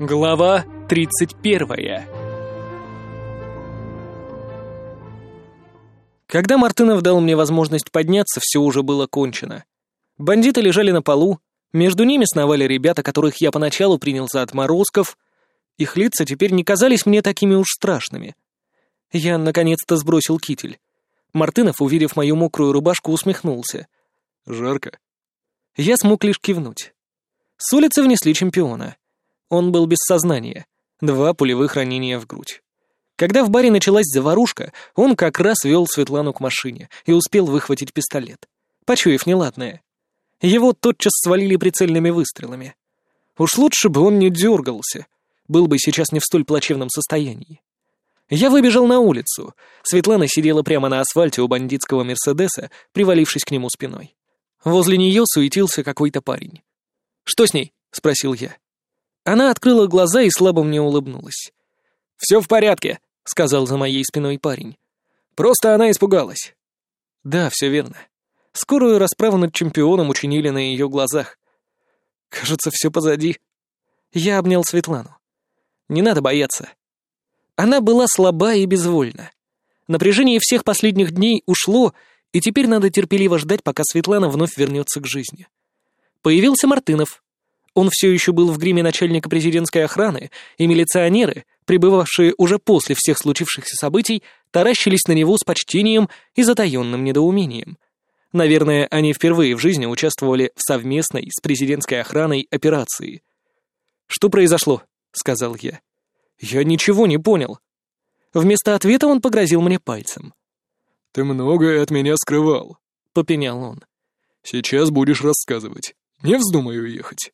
Глава 31 Когда Мартынов дал мне возможность подняться, все уже было кончено. Бандиты лежали на полу, между ними сновали ребята, которых я поначалу принял за отморозков. Их лица теперь не казались мне такими уж страшными. Я, наконец-то, сбросил китель. Мартынов, увидев мою мокрую рубашку, усмехнулся. «Жарко». Я смог лишь кивнуть. С улицы внесли чемпиона. Он был без сознания. Два пулевых ранения в грудь. Когда в баре началась заварушка, он как раз вел Светлану к машине и успел выхватить пистолет, почуяв неладное. Его тотчас свалили прицельными выстрелами. Уж лучше бы он не дергался, был бы сейчас не в столь плачевном состоянии. Я выбежал на улицу. Светлана сидела прямо на асфальте у бандитского Мерседеса, привалившись к нему спиной. Возле нее суетился какой-то парень. «Что с ней?» — спросил я. Она открыла глаза и слабо мне улыбнулась. «Все в порядке», — сказал за моей спиной парень. «Просто она испугалась». Да, все верно. Скорую расправу над чемпионом учинили на ее глазах. Кажется, все позади. Я обнял Светлану. Не надо бояться. Она была слаба и безвольна. Напряжение всех последних дней ушло, и теперь надо терпеливо ждать, пока Светлана вновь вернется к жизни. Появился Мартынов, он все еще был в гриме начальника президентской охраны, и милиционеры, прибывавшие уже после всех случившихся событий, таращились на него с почтением и затаенным недоумением. Наверное, они впервые в жизни участвовали в совместной с президентской охраной операции. «Что произошло?» — сказал я. «Я ничего не понял». Вместо ответа он погрозил мне пальцем. «Ты многое от меня скрывал», — попенял он. «Сейчас будешь рассказывать. Не вздумай уехать».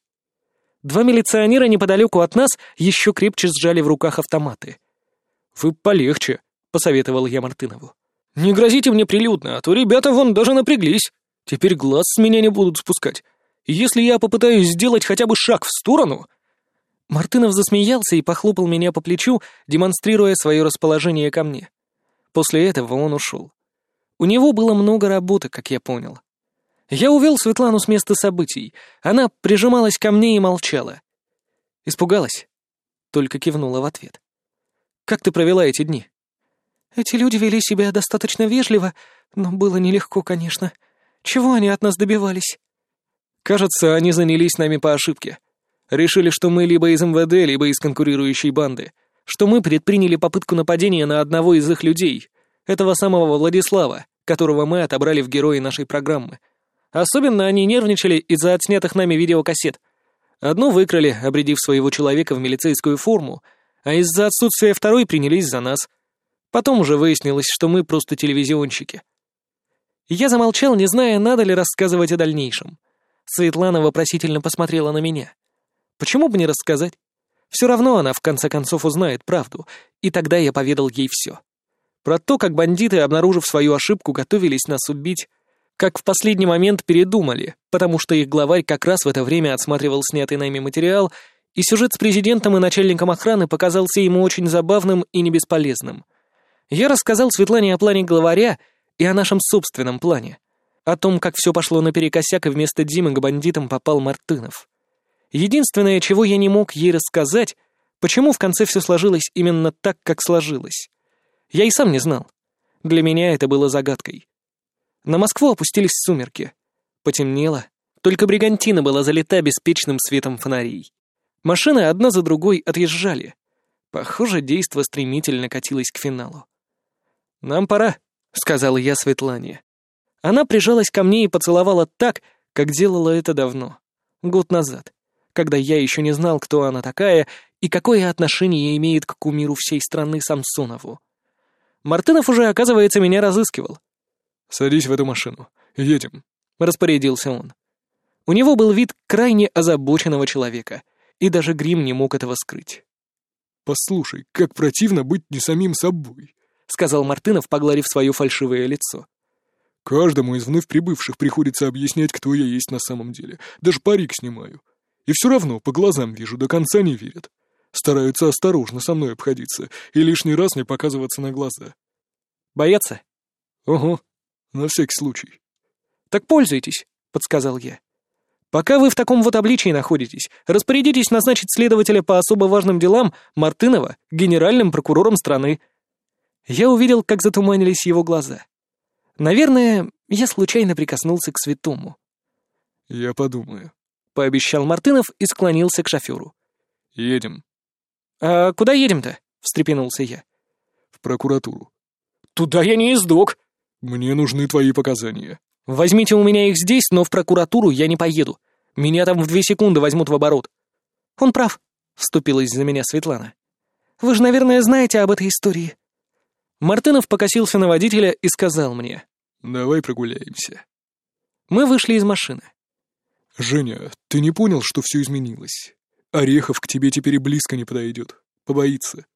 Два милиционера неподалеку от нас еще крепче сжали в руках автоматы. «Вы полегче», — посоветовал я Мартынову. «Не грозите мне прилюдно, а то ребята вон даже напряглись. Теперь глаз с меня не будут спускать. Если я попытаюсь сделать хотя бы шаг в сторону...» Мартынов засмеялся и похлопал меня по плечу, демонстрируя свое расположение ко мне. После этого он ушел. У него было много работы, как я понял. Я увел Светлану с места событий. Она прижималась ко мне и молчала. Испугалась. Только кивнула в ответ. «Как ты провела эти дни?» «Эти люди вели себя достаточно вежливо, но было нелегко, конечно. Чего они от нас добивались?» «Кажется, они занялись нами по ошибке. Решили, что мы либо из МВД, либо из конкурирующей банды. Что мы предприняли попытку нападения на одного из их людей, этого самого Владислава, которого мы отобрали в герои нашей программы. Особенно они нервничали из-за отснятых нами видеокассет. Одну выкрали, обредив своего человека в милицейскую форму, а из-за отсутствия второй принялись за нас. Потом уже выяснилось, что мы просто телевизионщики. Я замолчал, не зная, надо ли рассказывать о дальнейшем. Светлана вопросительно посмотрела на меня. Почему бы не рассказать? Все равно она в конце концов узнает правду, и тогда я поведал ей все. Про то, как бандиты, обнаружив свою ошибку, готовились нас убить, как в последний момент передумали, потому что их главарь как раз в это время отсматривал снятый нами материал, и сюжет с президентом и начальником охраны показался ему очень забавным и не бесполезным. Я рассказал Светлане о плане главаря и о нашем собственном плане. О том, как все пошло наперекосяк, и вместо Димы к бандитам попал Мартынов. Единственное, чего я не мог ей рассказать, почему в конце все сложилось именно так, как сложилось. Я и сам не знал. Для меня это было загадкой. На Москву опустились сумерки. Потемнело. Только бригантина была залита беспечным светом фонарей. Машины одна за другой отъезжали. Похоже, действо стремительно катилось к финалу. «Нам пора», — сказала я Светлане. Она прижалась ко мне и поцеловала так, как делала это давно, год назад, когда я еще не знал, кто она такая и какое отношение имеет к кумиру всей страны Самсонову. Мартынов уже, оказывается, меня разыскивал. «Садись в эту машину. Едем», — распорядился он. У него был вид крайне озабоченного человека, и даже грим не мог этого скрыть. «Послушай, как противно быть не самим собой», — сказал Мартынов, погладив свое фальшивое лицо. «Каждому из вновь прибывших приходится объяснять, кто я есть на самом деле. Даже парик снимаю. И все равно по глазам вижу, до конца не верят. Стараются осторожно со мной обходиться и лишний раз не показываться на глаза». «Боятся?» «Ого, на всякий случай. Так пользуйтесь, подсказал я. Пока вы в таком вот обличии находитесь, распорядитесь назначить следователя по особо важным делам Мартынова генеральным прокурором страны». Я увидел, как затуманились его глаза. Наверное, я случайно прикоснулся к святому. «Я подумаю», — пообещал Мартынов и склонился к шоферу. «Едем». «А куда едем-то?» — встрепенулся я. «В прокуратуру». «Туда я не издок». «Мне нужны твои показания». «Возьмите у меня их здесь, но в прокуратуру я не поеду. Меня там в две секунды возьмут в оборот». «Он прав», — вступилась за меня Светлана. «Вы же, наверное, знаете об этой истории». Мартынов покосился на водителя и сказал мне. «Давай прогуляемся». Мы вышли из машины. «Женя, ты не понял, что все изменилось? Орехов к тебе теперь и близко не подойдет. Побоится.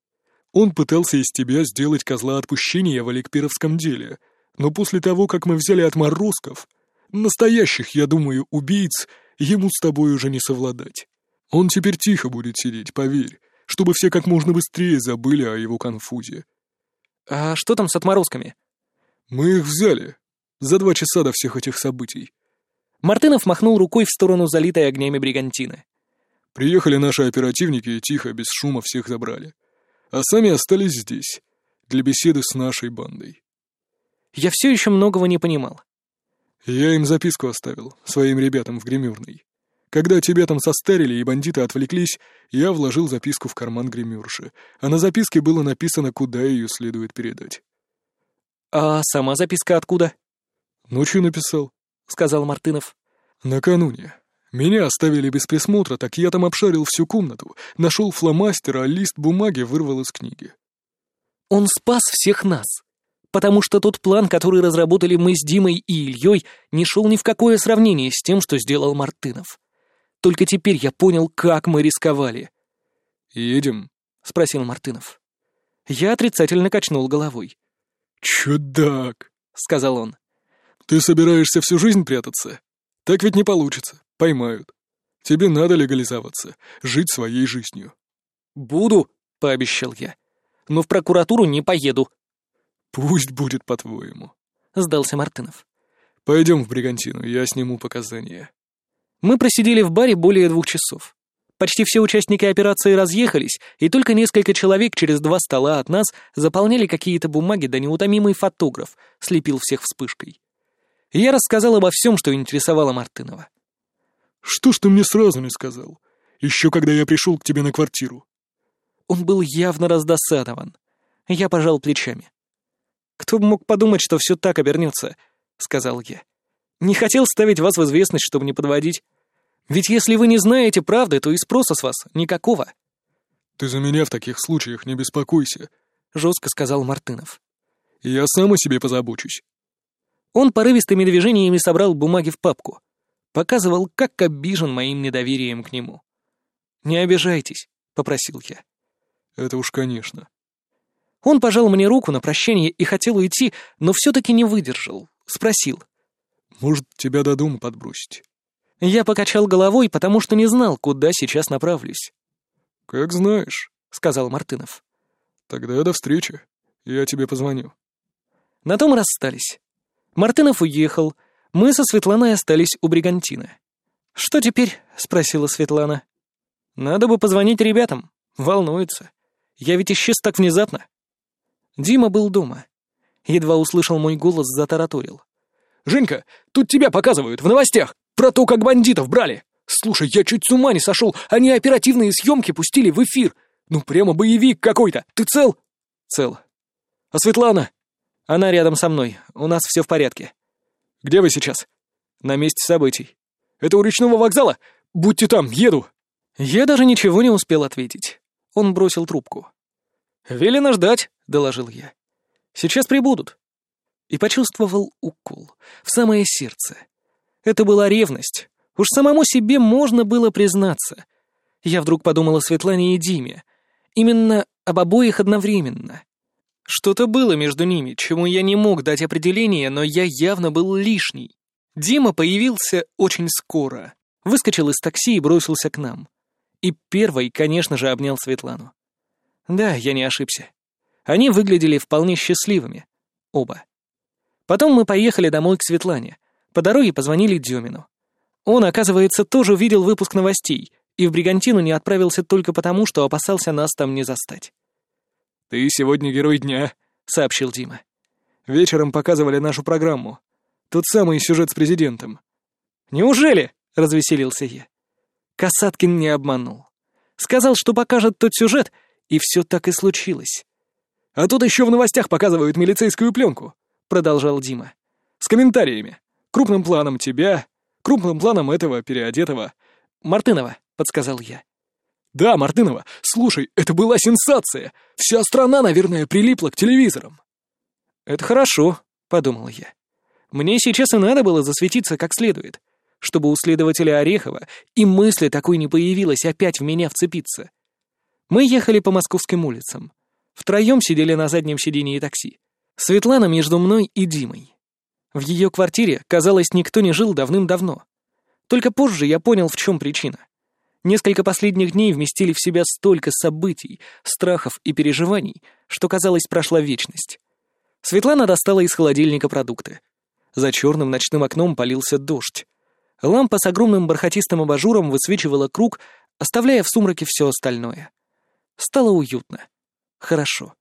Он пытался из тебя сделать козла отпущения в Олегперовском деле, но после того, как мы взяли отморозков, настоящих, я думаю, убийц, ему с тобой уже не совладать. Он теперь тихо будет сидеть, поверь, чтобы все как можно быстрее забыли о его конфузе. А что там с отморозками? Мы их взяли. За два часа до всех этих событий. Мартынов махнул рукой в сторону залитой огнями бригантины. Приехали наши оперативники и тихо, без шума всех забрали а сами остались здесь, для беседы с нашей бандой. Я все еще многого не понимал. Я им записку оставил, своим ребятам в гримерной. Когда тебя там состарили и бандиты отвлеклись, я вложил записку в карман гримерши, а на записке было написано, куда ее следует передать. «А сама записка откуда?» «Ночью написал», — сказал Мартынов. «Накануне. Меня оставили без присмотра, так я там обшарил всю комнату, нашел фломастер, а лист бумаги вырвал из книги. Он спас всех нас, потому что тот план, который разработали мы с Димой и Ильей, не шел ни в какое сравнение с тем, что сделал Мартынов. Только теперь я понял, как мы рисковали. «Едем?» — спросил Мартынов. Я отрицательно качнул головой. «Чудак!» — сказал он. «Ты собираешься всю жизнь прятаться? Так ведь не получится. Поймают. Тебе надо легализоваться, жить своей жизнью». «Буду», — пообещал я. «Но в прокуратуру не поеду». «Пусть будет по-твоему», — сдался Мартынов. «Пойдем в Бригантину, я сниму показания». Мы просидели в баре более двух часов. Почти все участники операции разъехались, и только несколько человек через два стола от нас заполняли какие-то бумаги, да неутомимый фотограф слепил всех вспышкой. Я рассказал обо всем, что интересовало Мартынова. Что ж ты мне сразу не сказал? Еще когда я пришел к тебе на квартиру. Он был явно раздосадован. Я пожал плечами. «Кто бы мог подумать, что все так обернется?» — сказал я. «Не хотел ставить вас в известность, чтобы не подводить. Ведь если вы не знаете правды, то и спроса с вас никакого». «Ты за меня в таких случаях не беспокойся», — жестко сказал Мартынов. «Я сам о себе позабочусь». Он порывистыми движениями собрал бумаги в папку показывал, как обижен моим недоверием к нему. «Не обижайтесь», — попросил я. «Это уж конечно». Он пожал мне руку на прощание и хотел уйти, но все-таки не выдержал. Спросил. «Может, тебя до дома подбросить?» Я покачал головой, потому что не знал, куда сейчас направлюсь. «Как знаешь», — сказал Мартынов. «Тогда до встречи. Я тебе позвоню». На том расстались. Мартынов уехал, мы со Светланой остались у Бригантины. «Что теперь?» — спросила Светлана. «Надо бы позвонить ребятам. Волнуются. Я ведь исчез так внезапно». Дима был дома. Едва услышал мой голос, затараторил. «Женька, тут тебя показывают, в новостях, про то, как бандитов брали. Слушай, я чуть с ума не сошел, они оперативные съемки пустили в эфир. Ну, прямо боевик какой-то. Ты цел?» «Цел. А Светлана?» «Она рядом со мной. У нас все в порядке». Где вы сейчас?» «На месте событий». «Это у речного вокзала? Будьте там, еду!» Я даже ничего не успел ответить. Он бросил трубку. «Велено ждать», — доложил я. «Сейчас прибудут». И почувствовал укол в самое сердце. Это была ревность. Уж самому себе можно было признаться. Я вдруг подумала о Светлане и Диме. Именно об обоих одновременно. Что-то было между ними, чему я не мог дать определение, но я явно был лишний. Дима появился очень скоро. Выскочил из такси и бросился к нам. И первый, конечно же, обнял Светлану. Да, я не ошибся. Они выглядели вполне счастливыми. Оба. Потом мы поехали домой к Светлане. По дороге позвонили Дюмину. Он, оказывается, тоже видел выпуск новостей и в Бригантину не отправился только потому, что опасался нас там не застать. «Ты сегодня герой дня», — сообщил Дима. «Вечером показывали нашу программу. Тот самый сюжет с президентом». «Неужели?» — развеселился я. Касаткин не обманул. Сказал, что покажет тот сюжет, и все так и случилось. «А тут еще в новостях показывают милицейскую пленку», — продолжал Дима. «С комментариями. Крупным планом тебя, крупным планом этого переодетого...» «Мартынова», — подсказал я. «Да, Мартынова, слушай, это была сенсация. Вся страна, наверное, прилипла к телевизорам». «Это хорошо», — подумал я. «Мне сейчас и надо было засветиться как следует, чтобы у следователя Орехова и мысли такой не появилось опять в меня вцепиться». Мы ехали по московским улицам. Втроем сидели на заднем сидении такси. Светлана между мной и Димой. В ее квартире, казалось, никто не жил давным-давно. Только позже я понял, в чем причина. Несколько последних дней вместили в себя столько событий, страхов и переживаний, что, казалось, прошла вечность. Светлана достала из холодильника продукты. За черным ночным окном полился дождь. Лампа с огромным бархатистым абажуром высвечивала круг, оставляя в сумраке все остальное. Стало уютно. Хорошо.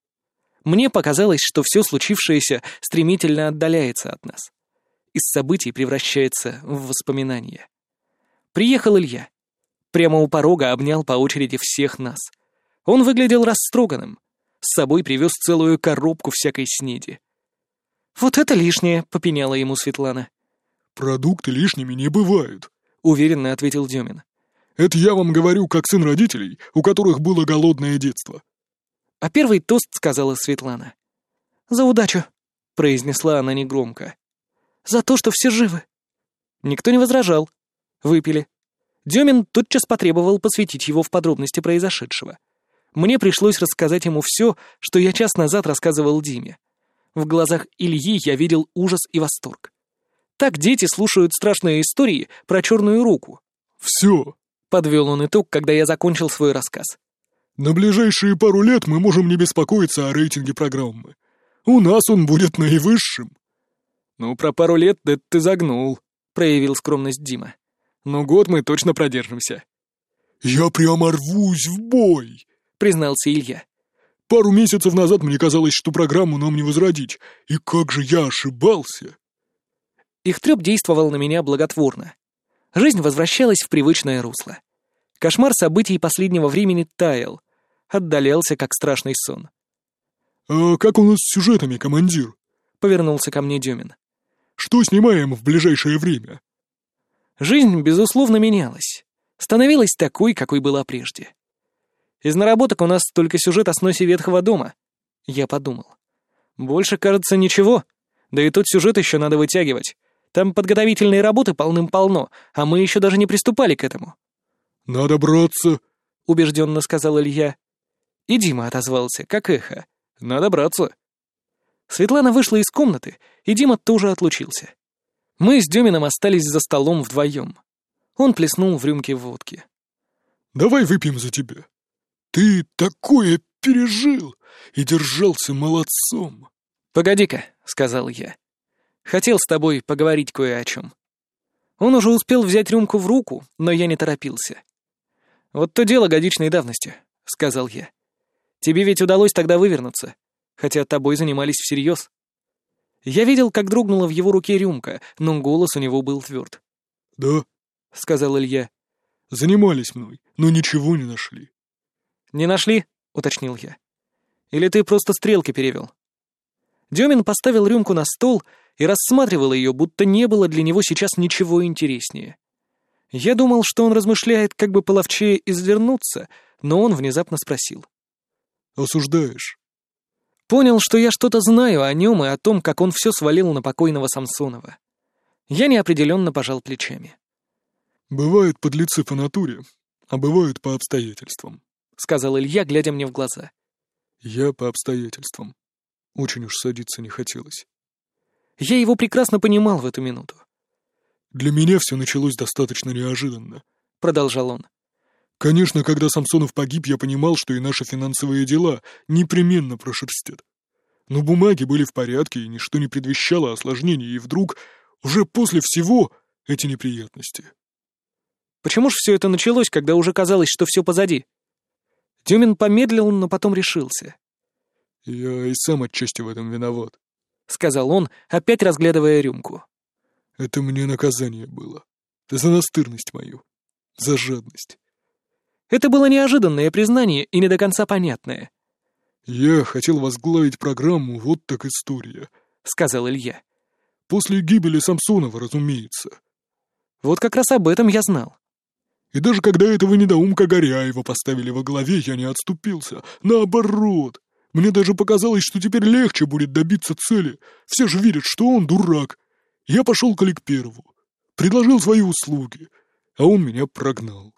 Мне показалось, что все случившееся стремительно отдаляется от нас. Из событий превращается в воспоминания. Приехал Илья. Прямо у порога обнял по очереди всех нас. Он выглядел растроганным. С собой привез целую коробку всякой снеди. «Вот это лишнее», — попеняла ему Светлана. «Продукты лишними не бывают», — уверенно ответил Демин. «Это я вам говорю, как сын родителей, у которых было голодное детство». А первый тост сказала Светлана. «За удачу», — произнесла она негромко. «За то, что все живы». Никто не возражал. Выпили. Демин тотчас потребовал посвятить его в подробности произошедшего. Мне пришлось рассказать ему все, что я час назад рассказывал Диме. В глазах Ильи я видел ужас и восторг. Так дети слушают страшные истории про черную руку. «Все», — подвел он итог, когда я закончил свой рассказ. «На ближайшие пару лет мы можем не беспокоиться о рейтинге программы. У нас он будет наивысшим». «Ну, про пару лет да ты загнул», — проявил скромность Дима. Но год мы точно продержимся». «Я прямо рвусь в бой», — признался Илья. «Пару месяцев назад мне казалось, что программу нам не возродить. И как же я ошибался!» Их трёп действовал на меня благотворно. Жизнь возвращалась в привычное русло. Кошмар событий последнего времени таял, отдалялся, как страшный сон. «А как у нас с сюжетами, командир?» — повернулся ко мне Демин. «Что снимаем в ближайшее время?» Жизнь, безусловно, менялась. Становилась такой, какой была прежде. Из наработок у нас только сюжет о сносе ветхого дома. Я подумал. Больше, кажется, ничего. Да и тот сюжет еще надо вытягивать. Там подготовительные работы полным-полно, а мы еще даже не приступали к этому. «Надо браться», — убежденно сказал Илья. И Дима отозвался, как эхо. «Надо браться». Светлана вышла из комнаты, и Дима тоже отлучился. Мы с Демином остались за столом вдвоем. Он плеснул в рюмке водки. «Давай выпьем за тебя. Ты такое пережил и держался молодцом». «Погоди-ка», — сказал я. «Хотел с тобой поговорить кое о чем». Он уже успел взять рюмку в руку, но я не торопился. «Вот то дело годичной давности», — сказал я. «Тебе ведь удалось тогда вывернуться, хотя тобой занимались всерьез». Я видел, как дрогнула в его руке рюмка, но голос у него был тверд. «Да», — сказал Илья. «Занимались мной, но ничего не нашли». «Не нашли?» — уточнил я. «Или ты просто стрелки перевел?» Демин поставил рюмку на стол и рассматривал ее, будто не было для него сейчас ничего интереснее. Я думал, что он размышляет, как бы половчее извернуться, но он внезапно спросил. «Осуждаешь?» Понял, что я что-то знаю о нем и о том, как он все свалил на покойного Самсонова. Я неопределенно пожал плечами. «Бывают подлецы по натуре, а бывают по обстоятельствам», — сказал Илья, глядя мне в глаза. «Я по обстоятельствам. Очень уж садиться не хотелось». Я его прекрасно понимал в эту минуту. «Для меня все началось достаточно неожиданно», — продолжал он. Конечно, когда Самсонов погиб, я понимал, что и наши финансовые дела непременно прошерстят. Но бумаги были в порядке, и ничто не предвещало осложнений, и вдруг, уже после всего, эти неприятности. Почему же все это началось, когда уже казалось, что все позади? Дюмин помедлил, но потом решился. «Я и сам отчасти в этом виноват», — сказал он, опять разглядывая рюмку. «Это мне наказание было. За настырность мою. За жадность». Это было неожиданное признание и не до конца понятное. «Я хотел возглавить программу «Вот так история», — сказал Илья. «После гибели Самсонова, разумеется». Вот как раз об этом я знал. И даже когда этого недоумка Горяева поставили во главе, я не отступился. Наоборот. Мне даже показалось, что теперь легче будет добиться цели. Все же видят, что он дурак. Я пошел к Олегперову. Предложил свои услуги. А он меня прогнал.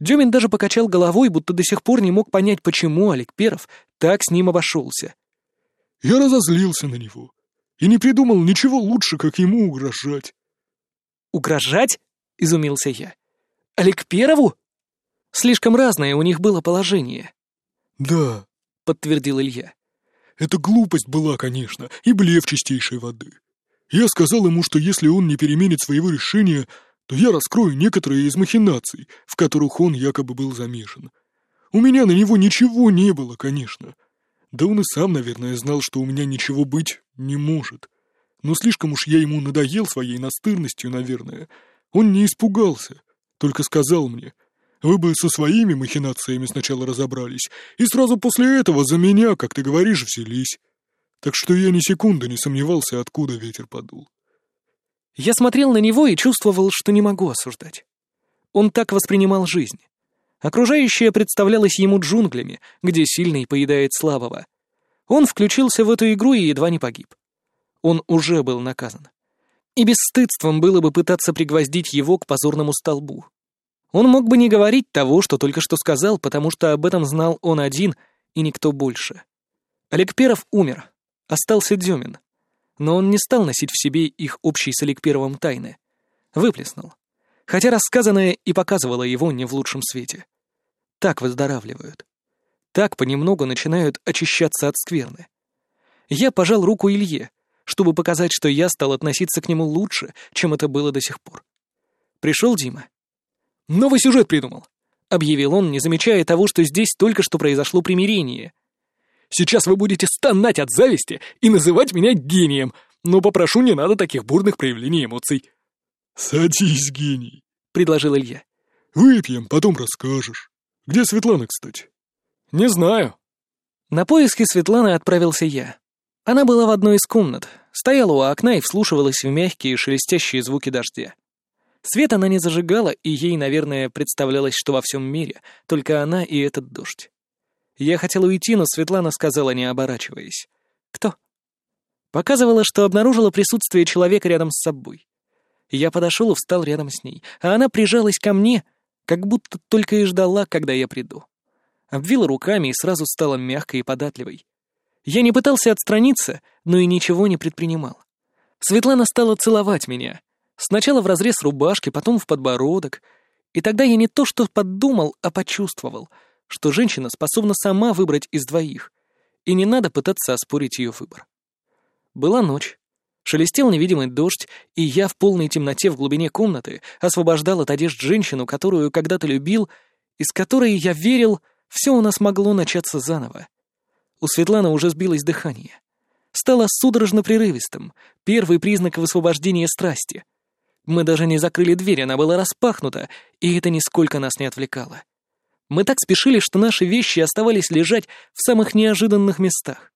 Дюмин даже покачал головой, будто до сих пор не мог понять, почему Олег Перов так с ним обошелся. Я разозлился на него и не придумал ничего лучше, как ему угрожать. «Угрожать?» — изумился я. Олег Перову? Слишком разное у них было положение. Да, подтвердил Илья. Это глупость была, конечно, и блеф чистейшей воды. Я сказал ему, что если он не переменит своего решения, то я раскрою некоторые из махинаций, в которых он якобы был замешан. У меня на него ничего не было, конечно. Да он и сам, наверное, знал, что у меня ничего быть не может. Но слишком уж я ему надоел своей настырностью, наверное. Он не испугался, только сказал мне, вы бы со своими махинациями сначала разобрались, и сразу после этого за меня, как ты говоришь, взялись. Так что я ни секунды не сомневался, откуда ветер подул. Я смотрел на него и чувствовал, что не могу осуждать. Он так воспринимал жизнь. Окружающее представлялось ему джунглями, где сильный поедает слабого. Он включился в эту игру и едва не погиб. Он уже был наказан. И бесстыдством было бы пытаться пригвоздить его к позорному столбу. Он мог бы не говорить того, что только что сказал, потому что об этом знал он один и никто больше. Олег Перов умер, остался Демин. Но он не стал носить в себе их общий с Олег Первым тайны. Выплеснул. Хотя рассказанное и показывало его не в лучшем свете. Так выздоравливают. Так понемногу начинают очищаться от скверны. Я пожал руку Илье, чтобы показать, что я стал относиться к нему лучше, чем это было до сих пор. Пришел Дима. «Новый сюжет придумал», — объявил он, не замечая того, что здесь только что произошло примирение. «Сейчас вы будете стонать от зависти и называть меня гением, но попрошу, не надо таких бурных проявлений эмоций». «Садись, гений», — предложил Илья. «Выпьем, потом расскажешь. Где Светлана, кстати?» «Не знаю». На поиски Светланы отправился я. Она была в одной из комнат, стояла у окна и вслушивалась в мягкие шелестящие звуки дождя. Свет она не зажигала, и ей, наверное, представлялось, что во всем мире только она и этот дождь. Я хотел уйти, но Светлана сказала, не оборачиваясь. «Кто?» Показывала, что обнаружила присутствие человека рядом с собой. Я подошел и встал рядом с ней, а она прижалась ко мне, как будто только и ждала, когда я приду. Обвила руками и сразу стала мягкой и податливой. Я не пытался отстраниться, но и ничего не предпринимал. Светлана стала целовать меня. Сначала в разрез рубашки, потом в подбородок. И тогда я не то что подумал, а почувствовал, что женщина способна сама выбрать из двоих, и не надо пытаться оспорить ее выбор. Была ночь. Шелестел невидимый дождь, и я в полной темноте в глубине комнаты освобождал от одежд женщину, которую когда-то любил, из которой я верил, все у нас могло начаться заново. У Светланы уже сбилось дыхание. Стало судорожно прерывистым, первый признак высвобождения страсти. Мы даже не закрыли дверь, она была распахнута, и это нисколько нас не отвлекало. Мы так спешили, что наши вещи оставались лежать в самых неожиданных местах.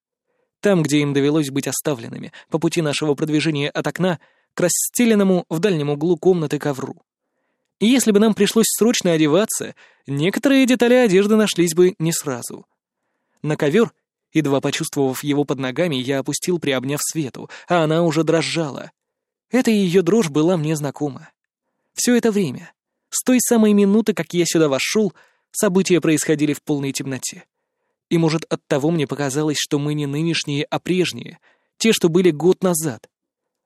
Там, где им довелось быть оставленными, по пути нашего продвижения от окна к расстеленному в дальнем углу комнаты ковру. И если бы нам пришлось срочно одеваться, некоторые детали одежды нашлись бы не сразу. На ковер Едва почувствовав его под ногами, я опустил, приобняв Свету, а она уже дрожала. Эта ее дрожь была мне знакома. Все это время, с той самой минуты, как я сюда вошел, события происходили в полной темноте. И, может, оттого мне показалось, что мы не нынешние, а прежние, те, что были год назад.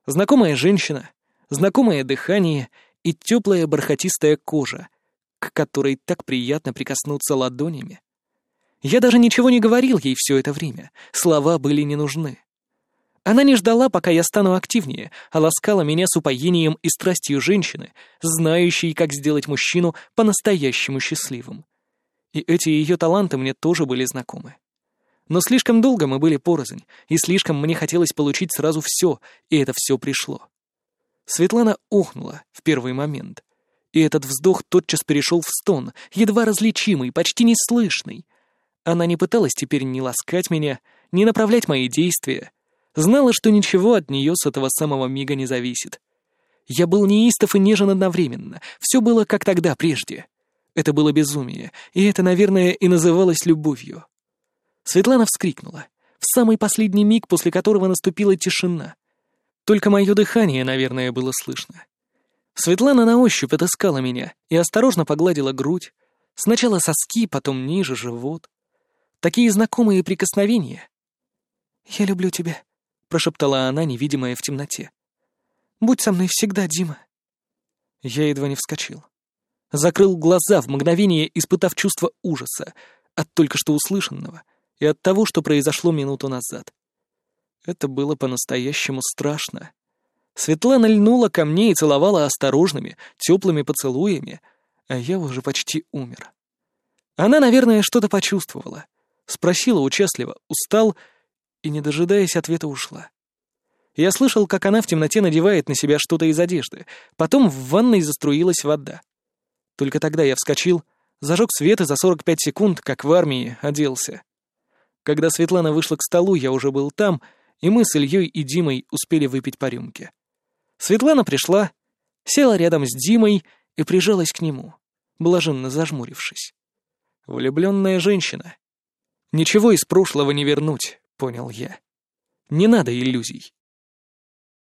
Знакомая женщина, знакомое дыхание и теплая бархатистая кожа, к которой так приятно прикоснуться ладонями. Я даже ничего не говорил ей все это время, слова были не нужны. Она не ждала, пока я стану активнее, а ласкала меня с упоением и страстью женщины, знающей, как сделать мужчину по-настоящему счастливым. И эти ее таланты мне тоже были знакомы. Но слишком долго мы были порознь, и слишком мне хотелось получить сразу все, и это все пришло. Светлана охнула в первый момент, и этот вздох тотчас перешел в стон, едва различимый, почти неслышный. Она не пыталась теперь ни ласкать меня, ни направлять мои действия, Знала, что ничего от нее с этого самого мига не зависит. Я был неистов и нежен одновременно. Все было как тогда, прежде. Это было безумие, и это, наверное, и называлось любовью. Светлана вскрикнула, в самый последний миг, после которого наступила тишина. Только мое дыхание, наверное, было слышно. Светлана на ощупь отыскала меня и осторожно погладила грудь. Сначала соски, потом ниже, живот. Такие знакомые прикосновения. «Я люблю тебя», прошептала она, невидимая в темноте. «Будь со мной всегда, Дима». Я едва не вскочил. Закрыл глаза в мгновение, испытав чувство ужаса от только что услышанного и от того, что произошло минуту назад. Это было по-настоящему страшно. Светлана льнула ко мне и целовала осторожными, теплыми поцелуями, а я уже почти умер. Она, наверное, что-то почувствовала. Спросила участливо, устал и, не дожидаясь ответа, ушла. Я слышал, как она в темноте надевает на себя что-то из одежды. Потом в ванной заструилась вода. Только тогда я вскочил, зажег свет и за 45 секунд, как в армии, оделся. Когда Светлана вышла к столу, я уже был там, и мы с Ильей и Димой успели выпить по рюмке. Светлана пришла, села рядом с Димой и прижалась к нему, блаженно зажмурившись. Влюбленная женщина. Ничего из прошлого не вернуть понял я. Не надо иллюзий.